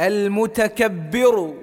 المتكبر.